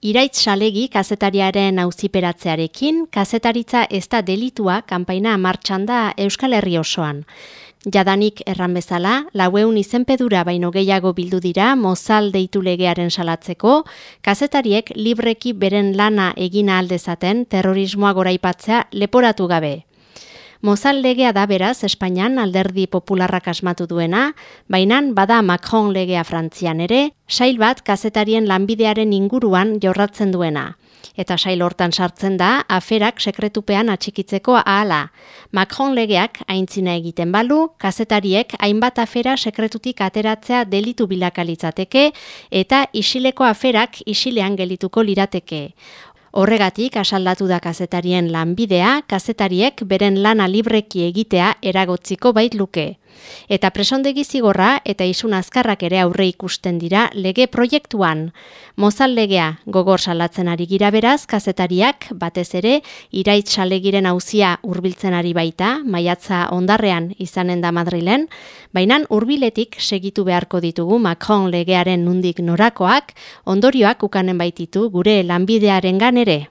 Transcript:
Iraitz salegi kazetariaren auziperatzearekin, kazetaritza ez da delitua kanpaina martxan da Euskal Herri osoan. Jadanik erran bezala, laueun izenpedura baino gehiago bildu dira mozal deitu legearen salatzeko, kazetariek libreki beren lana egina aldezaten terrorismoa goraipatzea leporatu gabe. Mozal legea da beraz Espainian alderdi popularrak asmatu duena, baina bada Macron legea Frantzian ere, sail bat kazetarien lanbidearen inguruan jorratzen duena. Eta sail hortan sartzen da, aferak sekretupean atxikitzeko ahala. Macron legeak aintzina egiten balu, kazetariek hainbat afera sekretutik ateratzea delitu bilakalitzateke, eta isileko aferak isilean gelituko lirateke. Horregatik asaldatu da kazetarien lanbidea, kazetariek beren lana libreki egitea eragotziko bait luke. Eta presondegi zigorra eta isun azkarrak ere aurre ikusten dira lege proiektuan. Mozal legea gogor salatzen ari gira beraz, kazetariak batez ere iraitz salegiren hauzia hurbiltzen ari baita, maiatza ondarrean izanen da Madrilen, baina hurbiletik segitu beharko ditugu Macron legearen nundik norakoak, ondorioak ukanen baititu gure lanbidearen ere.